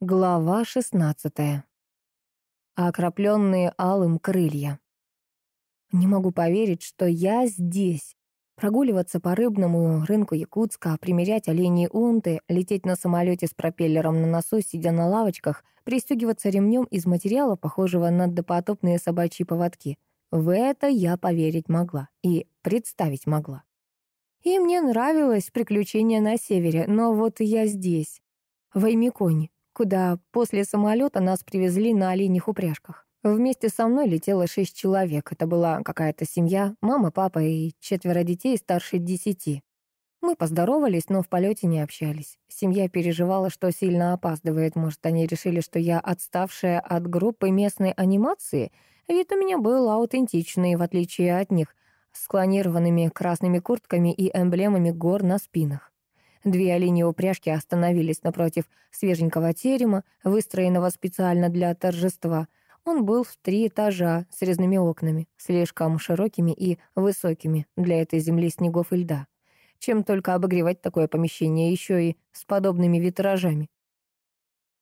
Глава шестнадцатая. Окропленные алым крылья. Не могу поверить, что я здесь. Прогуливаться по рыбному рынку Якутска, примерять оленьи унты, лететь на самолете с пропеллером на носу, сидя на лавочках, пристегиваться ремнем из материала, похожего на допотопные собачьи поводки. В это я поверить могла и представить могла. И мне нравилось приключение на севере, но вот я здесь, в Аймиконе куда после самолета нас привезли на оленьих упряжках. Вместе со мной летело шесть человек. Это была какая-то семья, мама, папа и четверо детей старше десяти. Мы поздоровались, но в полете не общались. Семья переживала, что сильно опаздывает. Может, они решили, что я отставшая от группы местной анимации? Вид у меня был аутентичный, в отличие от них, с клонированными красными куртками и эмблемами гор на спинах. Две оленьи упряжки остановились напротив свеженького терема, выстроенного специально для торжества. Он был в три этажа с резными окнами, слишком широкими и высокими для этой земли снегов и льда. Чем только обогревать такое помещение, еще и с подобными витражами.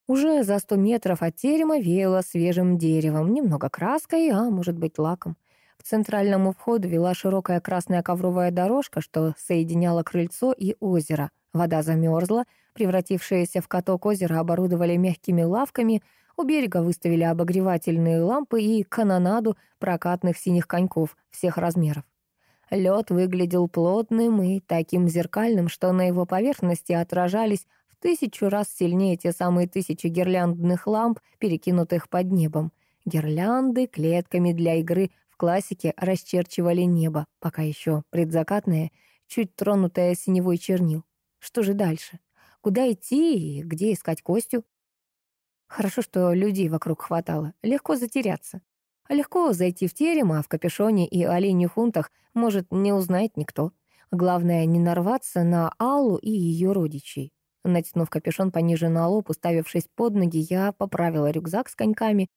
Уже за сто метров от терема веяло свежим деревом, немного краской, а может быть лаком. К центральному входу вела широкая красная ковровая дорожка, что соединяла крыльцо и озеро. Вода замерзла, превратившиеся в каток озера оборудовали мягкими лавками, у берега выставили обогревательные лампы и канонаду прокатных синих коньков всех размеров. Лед выглядел плотным и таким зеркальным, что на его поверхности отражались в тысячу раз сильнее те самые тысячи гирляндных ламп, перекинутых под небом. Гирлянды клетками для игры в классике расчерчивали небо, пока еще предзакатное, чуть тронутое синевой чернил. Что же дальше? Куда идти и где искать Костю? Хорошо, что людей вокруг хватало. Легко затеряться. Легко зайти в терем, а в капюшоне и оленьих хунтах может не узнать никто. Главное, не нарваться на Аллу и ее родичей. Натянув капюшон пониже на лоб, уставившись под ноги, я поправила рюкзак с коньками,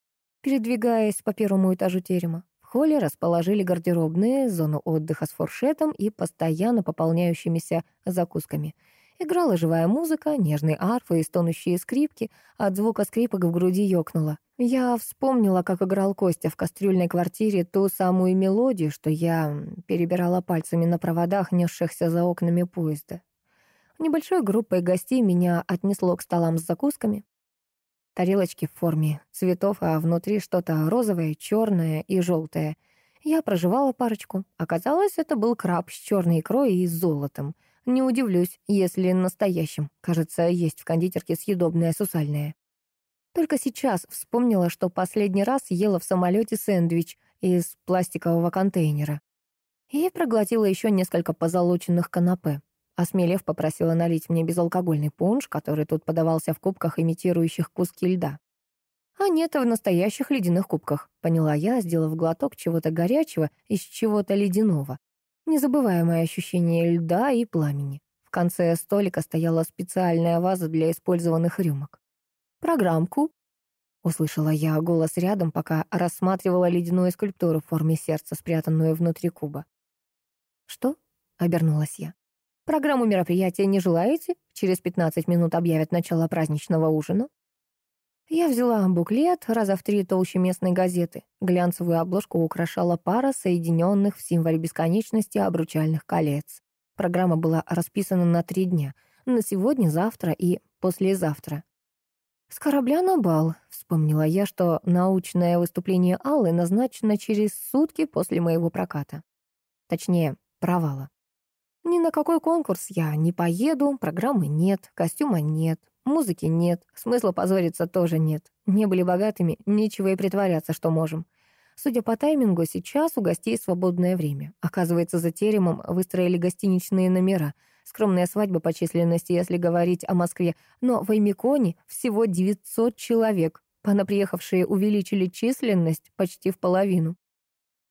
передвигаясь по первому этажу терема. Холле расположили гардеробные, зону отдыха с фуршетом и постоянно пополняющимися закусками — Играла живая музыка, нежные арфы и стонущие скрипки. От звука скрипок в груди ёкнуло. Я вспомнила, как играл Костя в кастрюльной квартире ту самую мелодию, что я перебирала пальцами на проводах, несшихся за окнами поезда. Небольшой группой гостей меня отнесло к столам с закусками. Тарелочки в форме цветов, а внутри что-то розовое, черное и желтое. Я проживала парочку. Оказалось, это был краб с черной икрой и золотом — не удивлюсь, если настоящим. Кажется, есть в кондитерке съедобное сусальное. Только сейчас вспомнила, что последний раз ела в самолете сэндвич из пластикового контейнера. И проглотила еще несколько позолоченных канапе. Осмелев, попросила налить мне безалкогольный пунш, который тут подавался в кубках, имитирующих куски льда. А нет, в настоящих ледяных кубках, поняла я, сделав глоток чего-то горячего из чего-то ледяного. Незабываемое ощущение льда и пламени. В конце столика стояла специальная ваза для использованных рюмок. «Программку», — услышала я голос рядом, пока рассматривала ледяную скульптуру в форме сердца, спрятанную внутри куба. «Что?» — обернулась я. «Программу мероприятия не желаете? Через 15 минут объявят начало праздничного ужина». Я взяла буклет, раза в три толще местной газеты. Глянцевую обложку украшала пара соединенных в символе бесконечности обручальных колец. Программа была расписана на три дня. На сегодня, завтра и послезавтра. «С корабля на бал», — вспомнила я, что научное выступление Аллы назначено через сутки после моего проката. Точнее, провала. Ни на какой конкурс я не поеду, программы нет, костюма нет, Музыки нет, смысла позориться тоже нет. Не были богатыми, нечего и притворяться, что можем. Судя по таймингу, сейчас у гостей свободное время. Оказывается, за теремом выстроили гостиничные номера. Скромная свадьба по численности, если говорить о Москве. Но в Аймиконе всего 900 человек. Понаприехавшие увеличили численность почти в половину.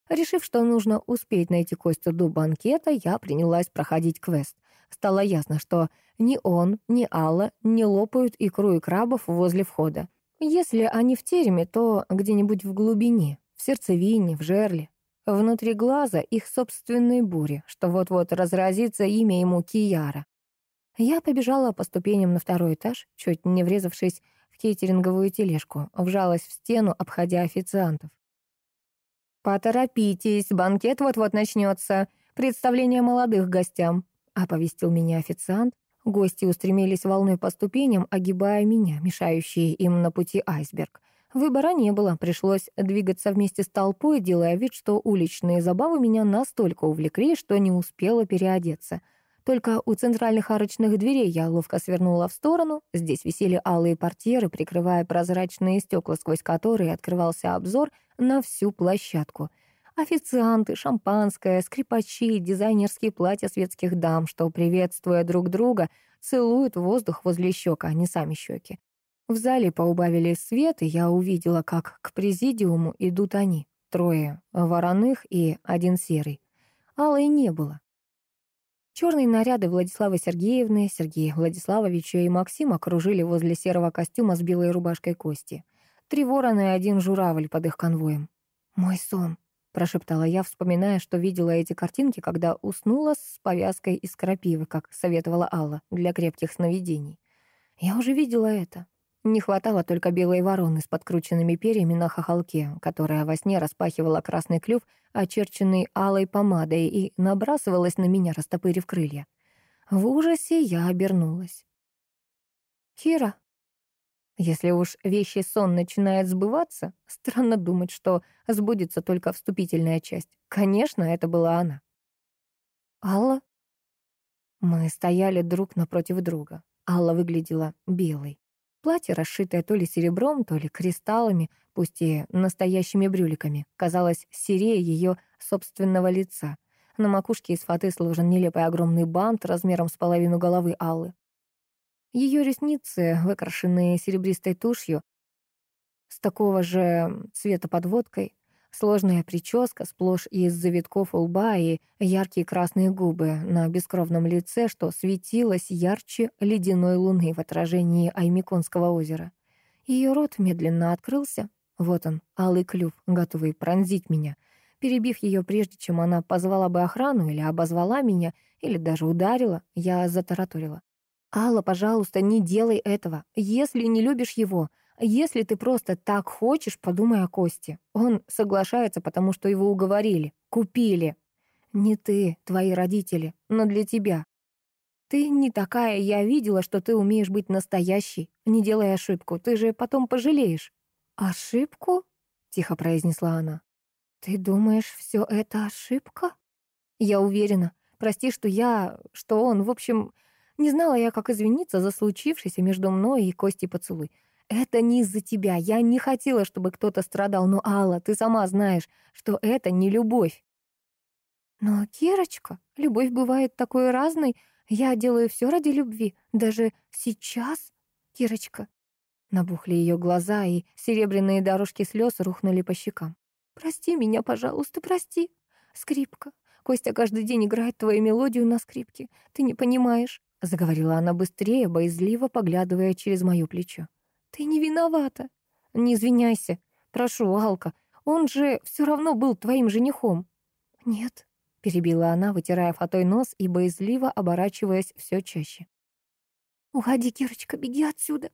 Решив, что нужно успеть найти Костю до банкета, я принялась проходить квест. Стало ясно, что ни он, ни Алла не лопают икру и крабов возле входа. Если они в тереме, то где-нибудь в глубине, в сердцевине, в жерле. Внутри глаза их собственной бури, что вот-вот разразится имя ему Кияра. Я побежала по ступеням на второй этаж, чуть не врезавшись в кейтеринговую тележку, вжалась в стену, обходя официантов. «Поторопитесь, банкет вот-вот начнется. Представление молодых гостям», — оповестил меня официант. Гости устремились волной по ступеням, огибая меня, мешающие им на пути айсберг. Выбора не было, пришлось двигаться вместе с толпой, делая вид, что уличные забавы меня настолько увлекли, что не успела переодеться. Только у центральных арочных дверей я ловко свернула в сторону. Здесь висели алые портьеры, прикрывая прозрачные стекла, сквозь которые открывался обзор на всю площадку. Официанты, шампанское, скрипачи, дизайнерские платья светских дам, что, приветствуя друг друга, целуют воздух возле щек, а не сами щеки. В зале поубавили свет, и я увидела, как к президиуму идут они. Трое вороных и один серый. Алой не было. Черные наряды Владиславы Сергеевны, Сергея Владиславовича и Максима окружили возле серого костюма с белой рубашкой Кости. Три ворона и один журавль под их конвоем. «Мой сон», — прошептала я, вспоминая, что видела эти картинки, когда уснула с повязкой из крапивы, как советовала Алла, для крепких сновидений. Я уже видела это. Не хватало только белой вороны с подкрученными перьями на хохолке, которая во сне распахивала красный клюв, очерченный алой помадой, и набрасывалась на меня, растопырив крылья. В ужасе я обернулась. «Кира?» Если уж вещий сон начинает сбываться, странно думать, что сбудется только вступительная часть. Конечно, это была она. «Алла?» Мы стояли друг напротив друга. Алла выглядела белой. Платье, расшитое то ли серебром, то ли кристаллами, пусть и настоящими брюликами, казалось серее ее собственного лица. На макушке из фаты сложен нелепый огромный бант размером с половину головы Аллы. Ее ресницы, выкрашенные серебристой тушью, с такого же цвета подводкой, Сложная прическа, сплошь из завитков лба и яркие красные губы на бескровном лице, что светилось ярче ледяной луны в отражении Аймиконского озера. Ее рот медленно открылся. Вот он, алый клюв, готовый пронзить меня. Перебив ее, прежде чем она позвала бы охрану или обозвала меня, или даже ударила, я затараторила. «Алла, пожалуйста, не делай этого. Если не любишь его, если ты просто так хочешь, подумай о Косте. Он соглашается, потому что его уговорили, купили. Не ты, твои родители, но для тебя. Ты не такая, я видела, что ты умеешь быть настоящей. Не делай ошибку, ты же потом пожалеешь. Ошибку? Тихо произнесла она. Ты думаешь, все это ошибка? Я уверена. Прости, что я, что он, в общем, не знала я, как извиниться за случившееся между мной и Костей поцелуй. Это не из-за тебя. Я не хотела, чтобы кто-то страдал. Но, Алла, ты сама знаешь, что это не любовь. Но, Кирочка, любовь бывает такой разной. Я делаю все ради любви. Даже сейчас, Кирочка. Набухли ее глаза, и серебряные дорожки слез рухнули по щекам. «Прости меня, пожалуйста, прости. Скрипка. Костя каждый день играет твою мелодию на скрипке. Ты не понимаешь», — заговорила она быстрее, боязливо поглядывая через мое плечо. «Ты не виновата. Не извиняйся. Прошу, Алка, он же все равно был твоим женихом». «Нет», — перебила она, вытирая фатой нос и боязливо оборачиваясь все чаще. «Уходи, Кирочка, беги отсюда».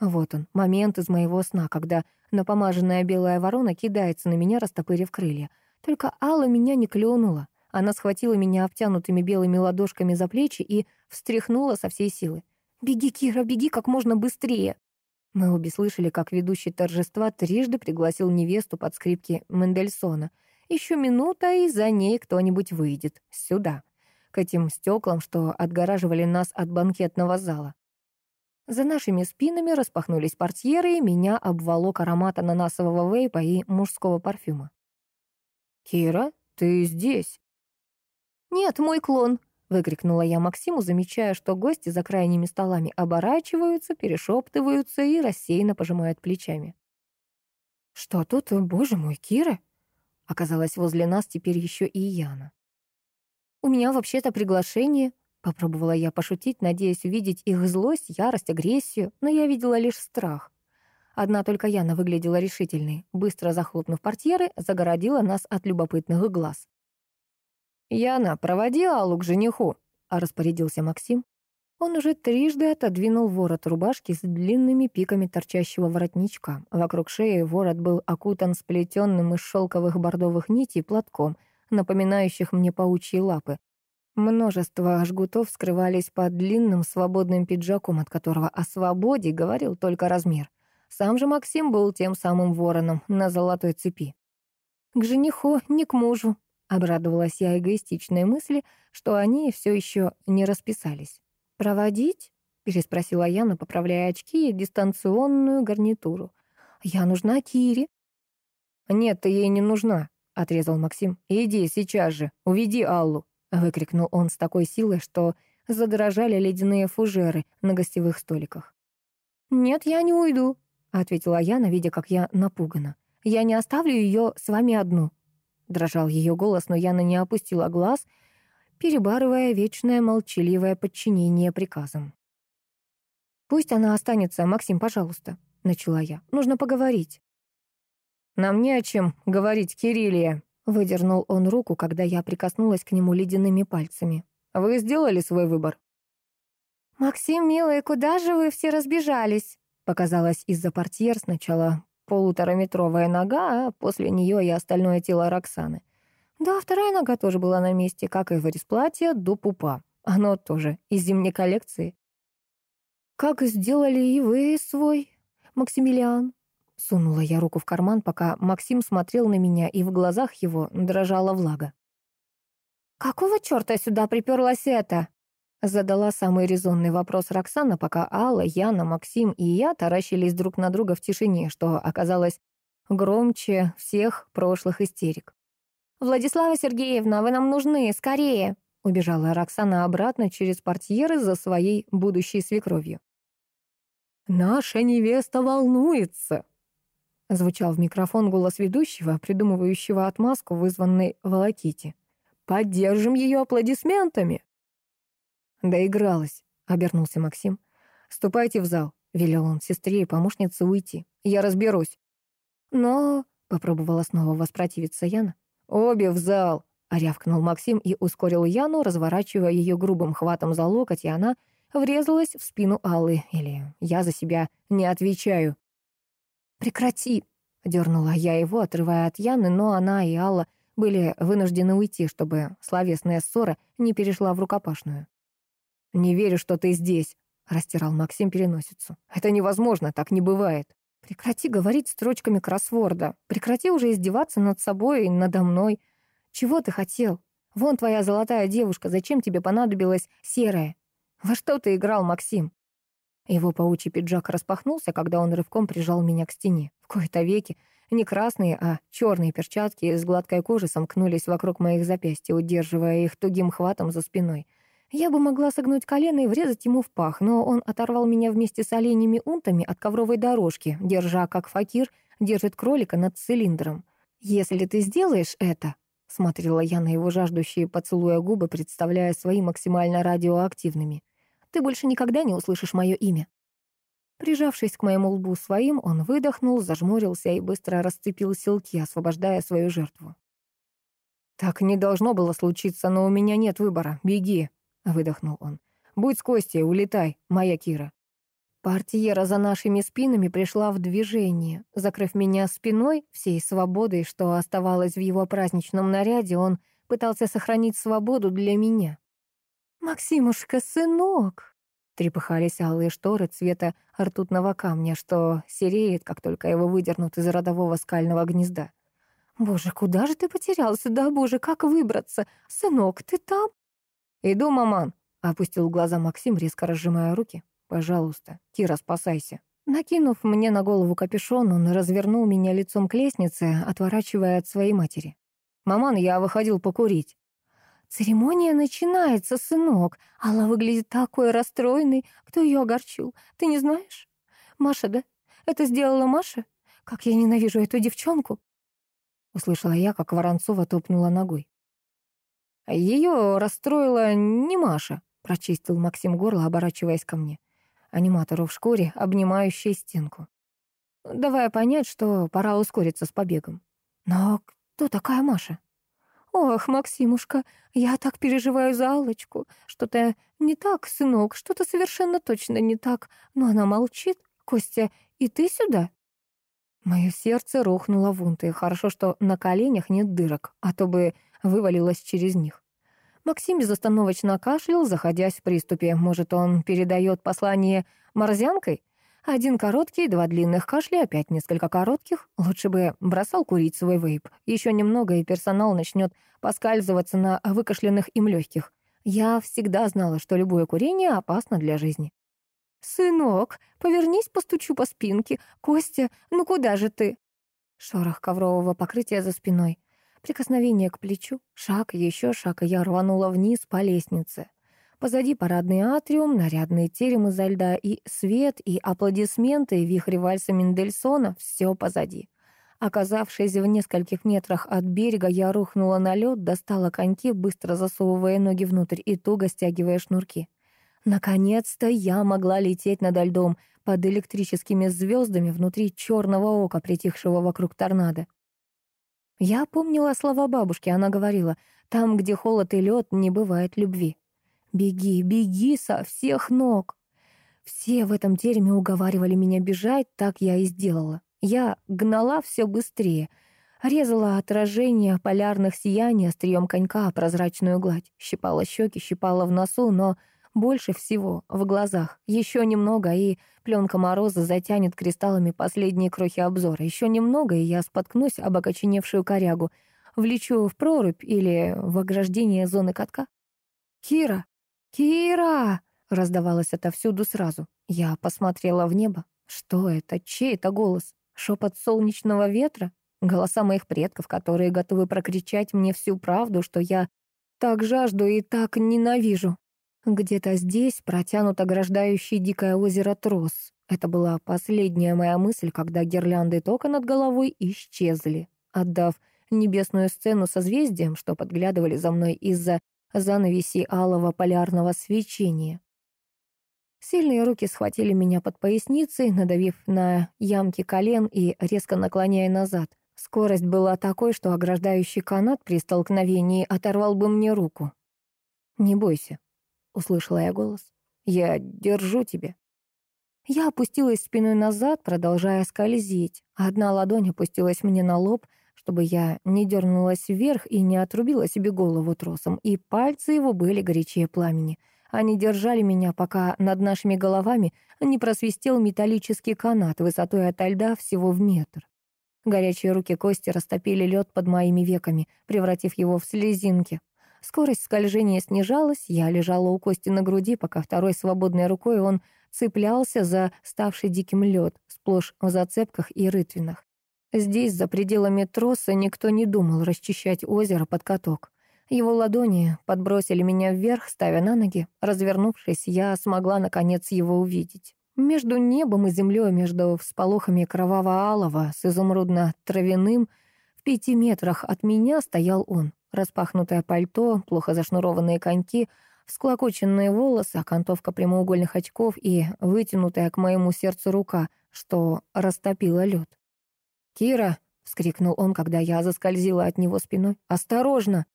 Вот он, момент из моего сна, когда напомаженная белая ворона кидается на меня, растопырив крылья. Только Алла меня не клюнула. Она схватила меня обтянутыми белыми ладошками за плечи и встряхнула со всей силы. «Беги, Кира, беги как можно быстрее!» Мы обе слышали, как ведущий торжества трижды пригласил невесту под скрипки Мендельсона. Еще минута, и за ней кто-нибудь выйдет. Сюда. К этим стеклам, что отгораживали нас от банкетного зала. За нашими спинами распахнулись портьеры, и меня обволок аромат ананасового вейпа и мужского парфюма. «Кира, ты здесь?» «Нет, мой клон», Выкрикнула я Максиму, замечая, что гости за крайними столами оборачиваются, перешептываются и рассеянно пожимают плечами. «Что тут, боже мой, Кира?» Оказалось, возле нас теперь еще и Яна. «У меня вообще-то приглашение», — попробовала я пошутить, надеясь увидеть их злость, ярость, агрессию, но я видела лишь страх. Одна только Яна выглядела решительной. Быстро захлопнув портьеры, загородила нас от любопытных глаз. «Яна, проводи Аллу к жениху», — распорядился Максим. Он уже трижды отодвинул ворот рубашки с длинными пиками торчащего воротничка. Вокруг шеи ворот был окутан сплетенным из шелковых бордовых нитей платком, напоминающих мне паучьи лапы. Множество жгутов скрывались под длинным свободным пиджаком, от которого о свободе говорил только размер. Сам же Максим был тем самым вороном на золотой цепи. «К жениху, не к мужу», — обрадовалась я эгоистичной мысли, что они все еще не расписались. «Проводить?» — переспросила Яна, поправляя очки и дистанционную гарнитуру. «Я нужна Кире». «Нет, ты ей не нужна», — отрезал Максим. «Иди сейчас же, уведи Аллу», — выкрикнул он с такой силой, что задрожали ледяные фужеры на гостевых столиках. «Нет, я не уйду», — ответила Яна, видя, как я напугана. «Я не оставлю ее с вами одну». Дрожал ее голос, но Яна не опустила глаз — перебарывая вечное молчаливое подчинение приказам. «Пусть она останется, Максим, пожалуйста», — начала я. «Нужно поговорить». «Нам не о чем говорить, Кириллия», — выдернул он руку, когда я прикоснулась к нему ледяными пальцами. «Вы сделали свой выбор?» «Максим, милый, куда же вы все разбежались?» Показалась из-за портьер сначала полутораметровая нога, а после нее и остальное тело Роксаны. Да, вторая нога тоже была на месте, как и вырез до пупа. Оно тоже из зимней коллекции. «Как сделали и вы свой, Максимилиан?» Сунула я руку в карман, пока Максим смотрел на меня, и в глазах его дрожала влага. «Какого черта сюда приперлась это?» Задала самый резонный вопрос Роксана, пока Алла, Яна, Максим и я таращились друг на друга в тишине, что оказалось громче всех прошлых истерик. «Владислава Сергеевна, вы нам нужны, скорее!» Убежала Роксана обратно через портьеры за своей будущей свекровью. «Наша невеста волнуется!» Звучал в микрофон голос ведущего, придумывающего отмазку, вызванной Волокити. «Поддержим ее аплодисментами!» «Доигралась», — обернулся Максим. «Ступайте в зал», — велел он сестре и помощнице уйти. «Я разберусь». «Но...» — попробовала снова воспротивиться Яна. «Обе в зал!» — рявкнул Максим и ускорил Яну, разворачивая ее грубым хватом за локоть, и она врезалась в спину Аллы. Или «Я за себя не отвечаю». «Прекрати!» — дернула я его, отрывая от Яны, но она и Алла были вынуждены уйти, чтобы словесная ссора не перешла в рукопашную. «Не верю, что ты здесь», — растирал Максим переносицу. «Это невозможно, так не бывает». Прекрати говорить строчками кроссворда. Прекрати уже издеваться над собой и надо мной. Чего ты хотел? Вон твоя золотая девушка, зачем тебе понадобилась серая? Во что ты играл, Максим? Его паучий пиджак распахнулся, когда он рывком прижал меня к стене. В кои-то веки не красные, а черные перчатки из гладкой кожи сомкнулись вокруг моих запястий, удерживая их тугим хватом за спиной. Я бы могла согнуть колено и врезать ему в пах, но он оторвал меня вместе с оленями унтами от ковровой дорожки, держа, как факир, держит кролика над цилиндром. «Если ты сделаешь это...» — смотрела я на его жаждущие поцелуя губы, представляя свои максимально радиоактивными. «Ты больше никогда не услышишь мое имя». Прижавшись к моему лбу своим, он выдохнул, зажмурился и быстро расцепил силки, освобождая свою жертву. «Так не должно было случиться, но у меня нет выбора. Беги!» Выдохнул он. «Будь с Костей, улетай, моя Кира». Портьера за нашими спинами пришла в движение. Закрыв меня спиной, всей свободой, что оставалось в его праздничном наряде, он пытался сохранить свободу для меня. «Максимушка, сынок!» Трепыхались алые шторы цвета ртутного камня, что сереет, как только его выдернут из родового скального гнезда. «Боже, куда же ты потерялся? Да, боже, как выбраться? Сынок, ты там?» «Иду, маман», — опустил глаза Максим, резко разжимая руки. «Пожалуйста, Кира, спасайся». Накинув мне на голову капюшон, он развернул меня лицом к лестнице, отворачивая от своей матери. «Маман, я выходил покурить». «Церемония начинается, сынок. Алла выглядит такой расстроенной. Кто ее огорчил? Ты не знаешь? Маша, да? Это сделала Маша? Как я ненавижу эту девчонку!» Услышала я, как Воронцова топнула ногой. Ее расстроила не Маша, прочистил Максим горло, оборачиваясь ко мне. Аниматору в шкуре, обнимающей стенку. Давая понять, что пора ускориться с побегом. Но кто такая Маша? «Ох, Максимушка, я так переживаю за Аллочку. Что-то не так, сынок, что-то совершенно точно не так. Но она молчит. Костя, и ты сюда?» Мое сердце рухнуло в унты. Хорошо, что на коленях нет дырок, а то бы вывалилось через них. Максим безостановочно кашлял, заходясь в приступе. Может, он передает послание морзянкой? Один короткий, два длинных кашля, опять несколько коротких. Лучше бы бросал курить свой вейп. Еще немного, и персонал начнет поскальзываться на выкашленных им легких. Я всегда знала, что любое курение опасно для жизни. «Сынок, повернись, постучу по спинке. Костя, ну куда же ты?» Шорох коврового покрытия за спиной. Прикосновение к плечу, шаг, еще шаг, и я рванула вниз по лестнице. Позади парадный атриум, нарядный терем изо льда, и свет, и аплодисменты, и вихрь вальса Мендельсона — все позади. Оказавшись в нескольких метрах от берега, я рухнула на лед, достала коньки, быстро засовывая ноги внутрь и туго стягивая шнурки. Наконец-то я могла лететь над льдом, под электрическими звездами внутри черного ока, притихшего вокруг торнадо. Я помнила слова бабушки, она говорила, там, где холод и лед, не бывает любви. Беги, беги со всех ног. Все в этом тереме уговаривали меня бежать, так я и сделала. Я гнала все быстрее, резала отражение полярных сияний острием конька прозрачную гладь, щипала щеки, щипала в носу, но больше всего в глазах. Еще немного, и пленка мороза затянет кристаллами последние крохи обзора. Еще немного, и я споткнусь об окоченевшую корягу. Влечу в прорубь или в ограждение зоны катка. «Кира! Кира!» — раздавалось отовсюду сразу. Я посмотрела в небо. Что это? Чей это голос? Шепот солнечного ветра? Голоса моих предков, которые готовы прокричать мне всю правду, что я так жажду и так ненавижу. Где-то здесь протянут ограждающий дикое озеро трос. Это была последняя моя мысль, когда гирлянды тока над головой исчезли, отдав небесную сцену созвездиям, что подглядывали за мной из-за занавеси алого полярного свечения. Сильные руки схватили меня под поясницей, надавив на ямки колен и резко наклоняя назад. Скорость была такой, что ограждающий канат при столкновении оторвал бы мне руку. «Не бойся», услышала я голос. «Я держу тебя». Я опустилась спиной назад, продолжая скользить. Одна ладонь опустилась мне на лоб, чтобы я не дернулась вверх и не отрубила себе голову тросом, и пальцы его были горячее пламени. Они держали меня, пока над нашими головами не просвистел металлический канат высотой от льда всего в метр. Горячие руки Кости растопили лед под моими веками, превратив его в слезинки. Скорость скольжения снижалась, я лежала у Кости на груди, пока второй свободной рукой он цеплялся за ставший диким лед, сплошь в зацепках и рытвинах. Здесь, за пределами троса, никто не думал расчищать озеро под каток. Его ладони подбросили меня вверх, ставя на ноги. Развернувшись, я смогла, наконец, его увидеть. Между небом и землей, между всполохами кроваво-алого с изумрудно-травяным, в пяти метрах от меня стоял он. Распахнутое пальто, плохо зашнурованные коньки, всклокоченные волосы, окантовка прямоугольных очков и вытянутая к моему сердцу рука, что растопила лед. «Кира!» — вскрикнул он, когда я заскользила от него спиной. «Осторожно!»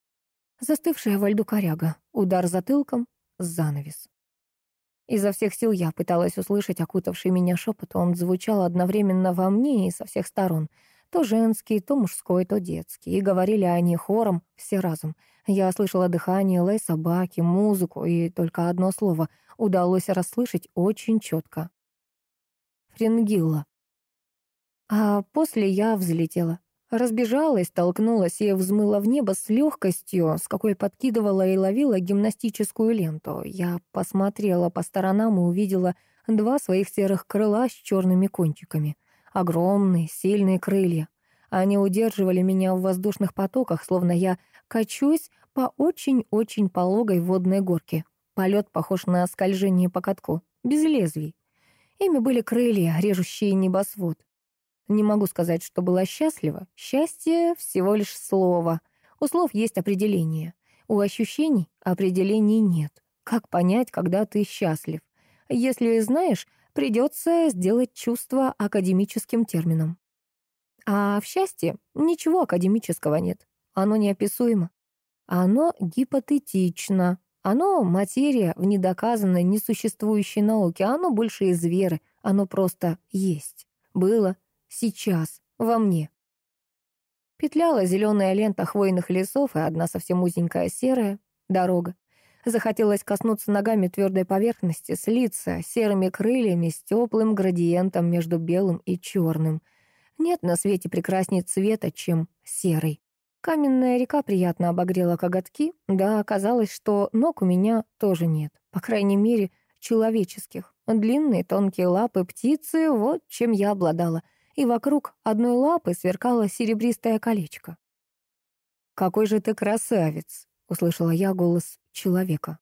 Застывшая во льду коряга, удар затылком, занавес. Изо всех сил я пыталась услышать окутавший меня шепот. Он звучал одновременно во мне и со всех сторон — то женский, то мужской, то детский. И говорили они хором, все разом. Я слышала дыхание, лай собаки, музыку, и только одно слово удалось расслышать очень четко. Фрингилла. А после я взлетела. Разбежалась, толкнулась и взмыла в небо с легкостью, с какой подкидывала и ловила гимнастическую ленту. Я посмотрела по сторонам и увидела два своих серых крыла с черными кончиками — Огромные, сильные крылья. Они удерживали меня в воздушных потоках, словно я качусь по очень-очень пологой водной горке. Полет похож на скольжение по катку, без лезвий. Ими были крылья, режущие небосвод. Не могу сказать, что была счастлива. Счастье — всего лишь слово. У слов есть определение. У ощущений определений нет. Как понять, когда ты счастлив? Если знаешь, Придется сделать чувство академическим термином. А в счастье ничего академического нет. Оно неописуемо. Оно гипотетично. Оно материя в недоказанной, несуществующей науке. Оно больше из веры. Оно просто есть. Было. Сейчас. Во мне. Петляла зеленая лента хвойных лесов и одна совсем узенькая серая дорога. Захотелось коснуться ногами твердой поверхности, слиться серыми крыльями с теплым градиентом между белым и черным. Нет на свете прекрасней цвета, чем серый. Каменная река приятно обогрела коготки, да оказалось, что ног у меня тоже нет, по крайней мере, человеческих. Длинные тонкие лапы птицы — вот чем я обладала, и вокруг одной лапы сверкало серебристое колечко. «Какой же ты красавец!» услышала я голос человека.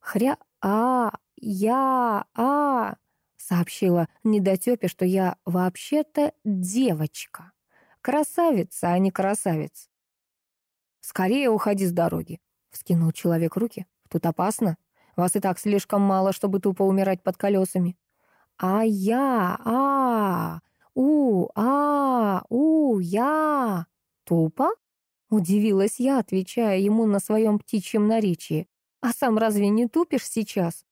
«Хря... а... я... а...» сообщила недотёпе, что я вообще-то девочка. Красавица, а не красавец. «Скорее уходи с дороги», — вскинул человек руки. «Тут опасно. Вас и так слишком мало, чтобы тупо умирать под колесами». «А я... а... у... а... у... я...» «Тупо?» Удивилась я, отвечая ему на своем птичьем наречии. «А сам разве не тупишь сейчас?»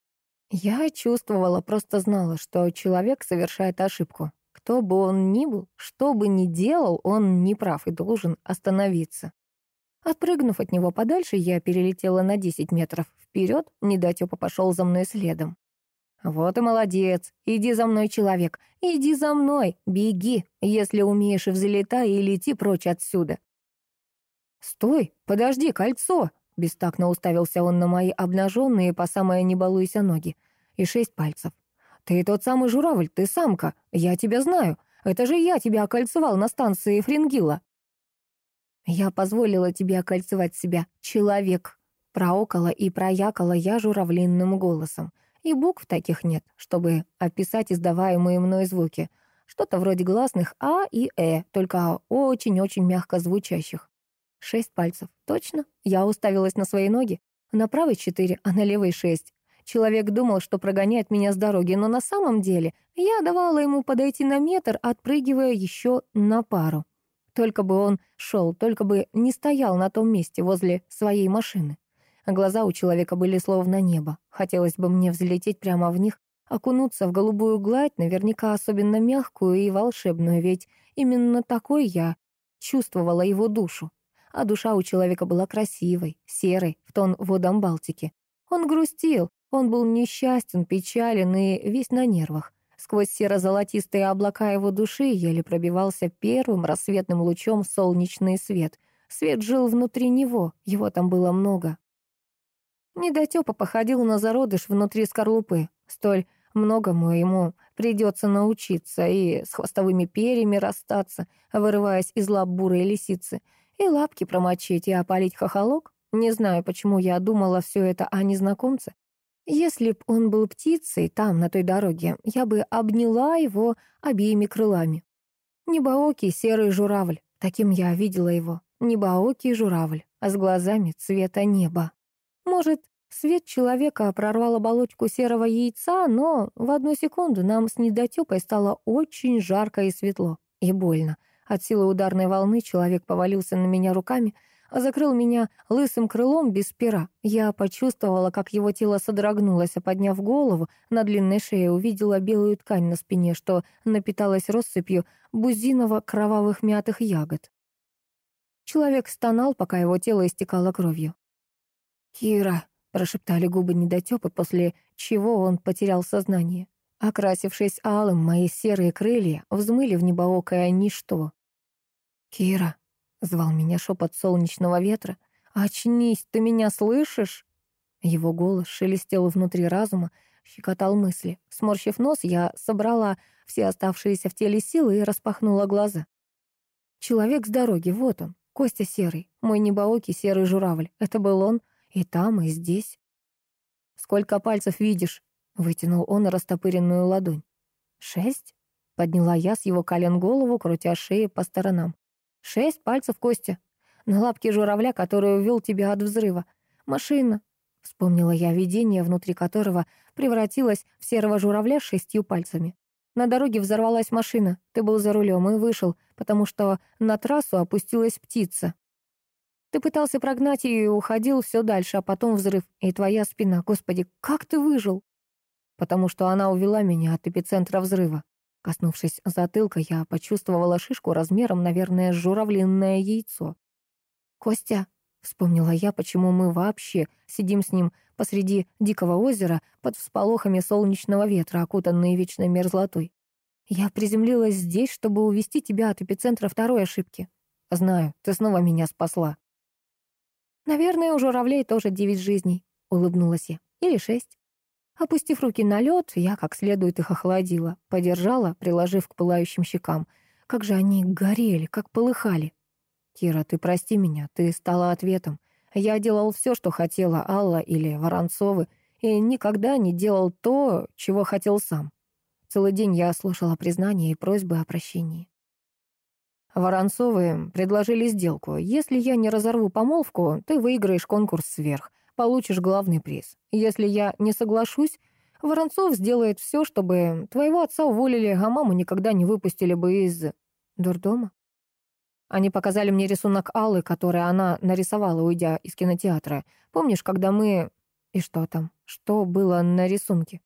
Я чувствовала, просто знала, что человек совершает ошибку. Кто бы он ни был, что бы ни делал, он не прав и должен остановиться. Отпрыгнув от него подальше, я перелетела на 10 метров вперед, недотёпа пошел за мной следом. «Вот и молодец. Иди за мной, человек. Иди за мной. Беги. Если умеешь, взлетай и лети прочь отсюда. «Стой! Подожди, кольцо!» Бестактно уставился он на мои обнаженные, по самое не балуйся ноги, и шесть пальцев. «Ты тот самый журавль, ты самка, я тебя знаю. Это же я тебя окольцевал на станции Фрингила». «Я позволила тебе окольцевать себя, человек», проокала и проякала я журавлинным голосом. И букв таких нет, чтобы описать издаваемые мной звуки. Что-то вроде гласных «а» и «э», только очень-очень мягко звучащих. Шесть пальцев. Точно? Я уставилась на свои ноги. На правой четыре, а на левой шесть. Человек думал, что прогоняет меня с дороги, но на самом деле я давала ему подойти на метр, отпрыгивая еще на пару. Только бы он шел, только бы не стоял на том месте возле своей машины. Глаза у человека были словно небо. Хотелось бы мне взлететь прямо в них, окунуться в голубую гладь, наверняка особенно мягкую и волшебную, ведь именно такой я чувствовала его душу а душа у человека была красивой, серой, в тон водам Балтики. Он грустил, он был несчастен, печален и весь на нервах. Сквозь серо-золотистые облака его души еле пробивался первым рассветным лучом солнечный свет. Свет жил внутри него, его там было много. Недотёпа походил на зародыш внутри скорлупы. Столь многому ему придется научиться и с хвостовыми перьями расстаться, вырываясь из лап бурой лисицы — и лапки промочить, и опалить хохолок? Не знаю, почему я думала все это о незнакомце. Если б он был птицей там, на той дороге, я бы обняла его обеими крылами. Небоокий серый журавль, таким я видела его. Небоокий журавль, а с глазами цвета неба. Может, свет человека прорвал оболочку серого яйца, но в одну секунду нам с недотёпой стало очень жарко и светло, и больно. От силы ударной волны человек повалился на меня руками, а закрыл меня лысым крылом без пера. Я почувствовала, как его тело содрогнулось, а подняв голову, на длинной шее увидела белую ткань на спине, что напиталась россыпью бузиново-кровавых мятых ягод. Человек стонал, пока его тело истекало кровью. «Кира», — прошептали губы недотёпы, после чего он потерял сознание. Окрасившись алым, мои серые крылья взмыли в небоокое ничто. «Кира», — звал меня шепот солнечного ветра, — «очнись, ты меня слышишь?» Его голос шелестел внутри разума, щекотал мысли. Сморщив нос, я собрала все оставшиеся в теле силы и распахнула глаза. Человек с дороги, вот он, Костя Серый, мой небоокий серый журавль. Это был он и там, и здесь. «Сколько пальцев видишь?» Вытянул он растопыренную ладонь. «Шесть?» — подняла я с его колен голову, крутя шеи по сторонам. «Шесть пальцев, Костя. На лапке журавля, который увел тебя от взрыва. Машина». Вспомнила я видение, внутри которого превратилась в серого журавля с шестью пальцами. На дороге взорвалась машина. Ты был за рулем и вышел, потому что на трассу опустилась птица. Ты пытался прогнать ее и уходил все дальше, а потом взрыв. И твоя спина. Господи, как ты выжил? Потому что она увела меня от эпицентра взрыва. Коснувшись затылка, я почувствовала шишку размером, наверное, журавлиное яйцо. «Костя», — вспомнила я, почему мы вообще сидим с ним посреди дикого озера под всполохами солнечного ветра, окутанные вечной мерзлотой. «Я приземлилась здесь, чтобы увести тебя от эпицентра второй ошибки. Знаю, ты снова меня спасла». «Наверное, у журавлей тоже девять жизней», — улыбнулась я. «Или шесть». Опустив руки на лед, я как следует их охладила, подержала, приложив к пылающим щекам. Как же они горели, как полыхали. «Кира, ты прости меня, ты стала ответом. Я делал все, что хотела Алла или Воронцовы, и никогда не делал то, чего хотел сам. Целый день я слушала признания и просьбы о прощении. Воронцовы предложили сделку. Если я не разорву помолвку, ты выиграешь конкурс сверх, получишь главный приз. Если я не соглашусь, Воронцов сделает все, чтобы твоего отца уволили, а маму никогда не выпустили бы из... дурдома. Они показали мне рисунок Аллы, который она нарисовала, уйдя из кинотеатра. Помнишь, когда мы... И что там? Что было на рисунке?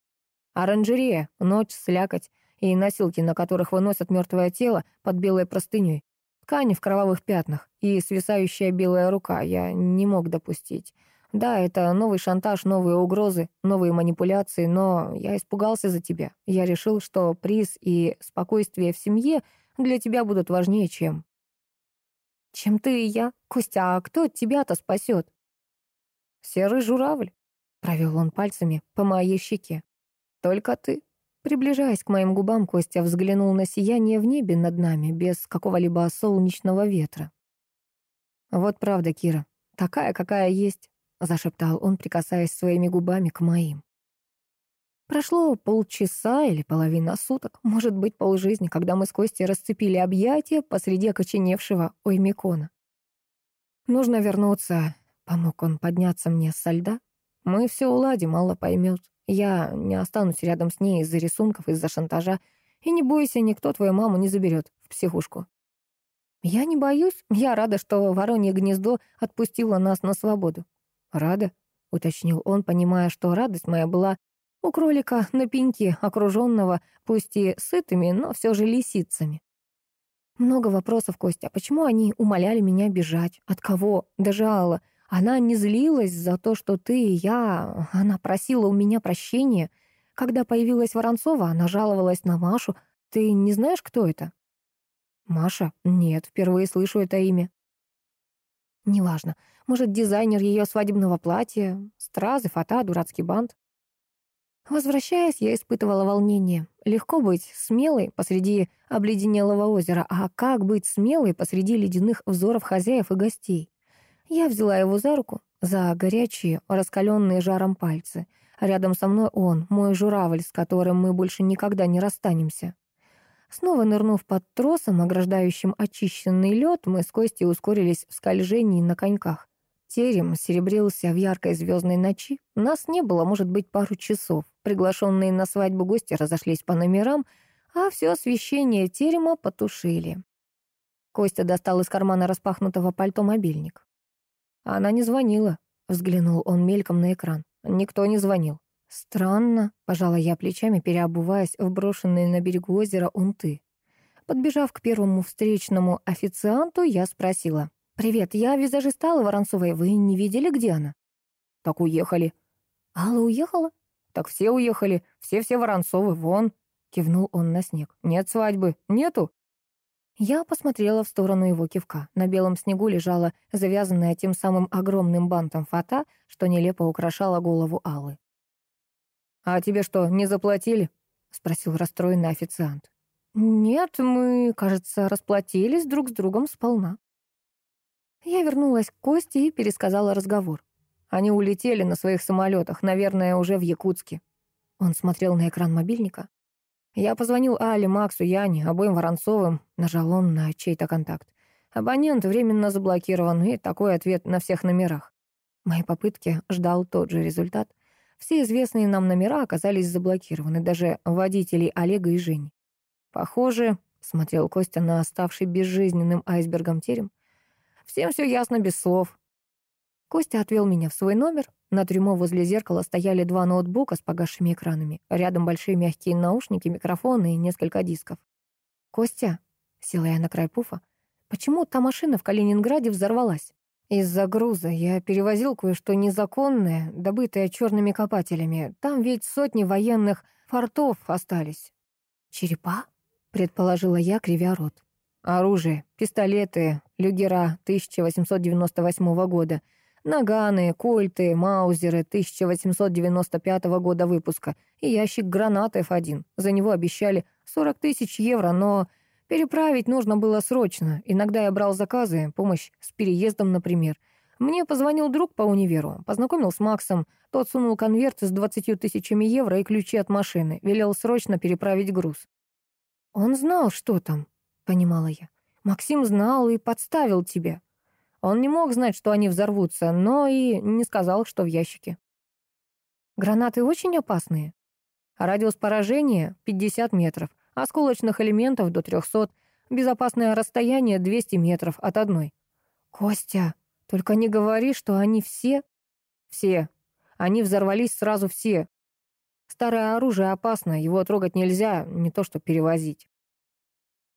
Оранжерея, ночь, слякоть и носилки, на которых выносят мертвое тело под белой простыней. Ткани в кровавых пятнах и свисающая белая рука я не мог допустить. Да, это новый шантаж, новые угрозы, новые манипуляции, но я испугался за тебя. Я решил, что приз и спокойствие в семье для тебя будут важнее, чем... Чем ты и я? Костя, а кто тебя-то спасет? Серый журавль, провел он пальцами по моей щеке. Только ты. Приближаясь к моим губам, Костя взглянул на сияние в небе над нами, без какого-либо солнечного ветра. «Вот правда, Кира, такая, какая есть», — зашептал он, прикасаясь своими губами к моим. Прошло полчаса или половина суток, может быть, полжизни, когда мы с Костей расцепили объятия посреди окоченевшего оймикона. «Нужно вернуться», — помог он подняться мне со льда. «Мы все уладим, Алла поймет. Я не останусь рядом с ней из-за рисунков, из-за шантажа. И не бойся, никто твою маму не заберет в психушку. Я не боюсь. Я рада, что воронье гнездо отпустило нас на свободу. Рада, уточнил он, понимая, что радость моя была у кролика на пеньке, окруженного, пусть и сытыми, но все же лисицами. Много вопросов, Костя. Почему они умоляли меня бежать? От кого? Даже Алла. Она не злилась за то, что ты и я... Она просила у меня прощения. Когда появилась Воронцова, она жаловалась на Машу. Ты не знаешь, кто это? Маша? Нет, впервые слышу это имя. Неважно. Может, дизайнер ее свадебного платья, стразы, фата, дурацкий бант. Возвращаясь, я испытывала волнение. Легко быть смелой посреди обледенелого озера, а как быть смелой посреди ледяных взоров хозяев и гостей? Я взяла его за руку, за горячие, раскаленные жаром пальцы. Рядом со мной он, мой журавль, с которым мы больше никогда не расстанемся. Снова нырнув под тросом, ограждающим очищенный лед, мы с Костей ускорились в скольжении на коньках. Терем серебрился в яркой звездной ночи. Нас не было, может быть, пару часов. Приглашенные на свадьбу гости разошлись по номерам, а все освещение терема потушили. Костя достал из кармана распахнутого пальто мобильник. Она не звонила. Взглянул он мельком на экран. Никто не звонил. Странно, пожала я плечами, переобуваясь в брошенные на берегу озера унты. Подбежав к первому встречному официанту, я спросила. «Привет, я визажист Аллы Воронцовой. Вы не видели, где она?» «Так уехали». «Алла уехала?» «Так все уехали. Все-все Воронцовы. Вон». Кивнул он на снег. «Нет свадьбы. Нету». Я посмотрела в сторону его кивка. На белом снегу лежала завязанная тем самым огромным бантом фата, что нелепо украшала голову Аллы. «А тебе что, не заплатили?» — спросил расстроенный официант. «Нет, мы, кажется, расплатились друг с другом сполна». Я вернулась к Косте и пересказала разговор. Они улетели на своих самолетах, наверное, уже в Якутске. Он смотрел на экран мобильника. Я позвонил Але, Максу, Яне, обоим Воронцовым, нажал он на чей-то контакт. Абонент временно заблокирован, и такой ответ на всех номерах. Мои попытки ждал тот же результат. Все известные нам номера оказались заблокированы, даже водителей Олега и Жени. Похоже, смотрел Костя на оставший безжизненным айсбергом терем, Всем все ясно без слов. Костя отвел меня в свой номер. На трюмо возле зеркала стояли два ноутбука с погасшими экранами. Рядом большие мягкие наушники, микрофоны и несколько дисков. «Костя», — села я на край пуфа, — «почему та машина в Калининграде взорвалась?» «Из-за груза. Я перевозил кое-что незаконное, добытое черными копателями. Там ведь сотни военных фортов остались». «Черепа?» — предположила я, кривя рот. «Оружие. Пистолеты. Люгера 1898 года. Наганы, кольты, маузеры 1895 года выпуска. И ящик гранат F1. За него обещали 40 тысяч евро, но переправить нужно было срочно. Иногда я брал заказы, помощь с переездом, например. Мне позвонил друг по универу, познакомил с Максом. Тот сунул конверт с 20 тысячами евро и ключи от машины. Велел срочно переправить груз. «Он знал, что там», — понимала я. «Максим знал и подставил тебя». Он не мог знать, что они взорвутся, но и не сказал, что в ящике. Гранаты очень опасные. Радиус поражения — 50 метров, осколочных элементов до 300, безопасное расстояние 200 метров от одной. «Костя, только не говори, что они все...» «Все. Они взорвались сразу все. Старое оружие опасно, его трогать нельзя, не то что перевозить.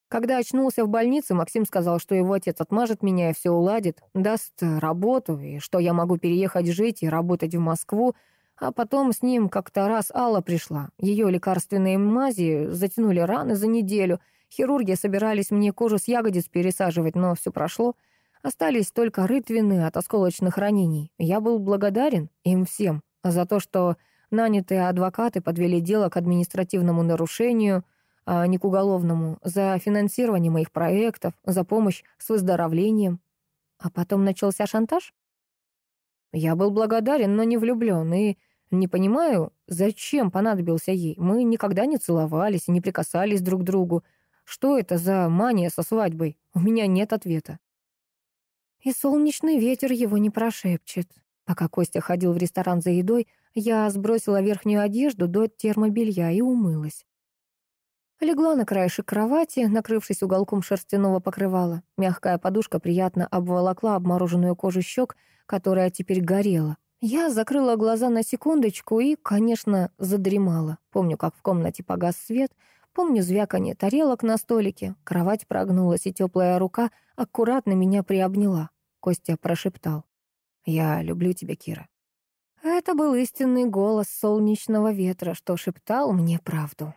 Когда очнулся в больнице, Максим сказал, что его отец отмажет меня и все уладит, даст работу, и что я могу переехать жить и работать в Москву, а потом с ним как-то раз Алла пришла. Ее лекарственные мази затянули раны за неделю. Хирурги собирались мне кожу с ягодиц пересаживать, но все прошло. Остались только рытвины от осколочных ранений. Я был благодарен им всем за то, что Нанятые адвокаты подвели дело к административному нарушению, а не к уголовному, за финансирование моих проектов, за помощь с выздоровлением. А потом начался шантаж? Я был благодарен, но не влюблен, и не понимаю, зачем понадобился ей. Мы никогда не целовались и не прикасались друг к другу. Что это за мания со свадьбой? У меня нет ответа. И солнечный ветер его не прошепчет. Пока Костя ходил в ресторан за едой, я сбросила верхнюю одежду до термобелья и умылась. Легла на краешек кровати, накрывшись уголком шерстяного покрывала. Мягкая подушка приятно обволокла обмороженную кожу щек, которая теперь горела. Я закрыла глаза на секундочку и, конечно, задремала. Помню, как в комнате погас свет, помню звяканье тарелок на столике, кровать прогнулась, и теплая рука аккуратно меня приобняла. Костя прошептал. «Я люблю тебя, Кира». Это был истинный голос солнечного ветра, что шептал мне правду.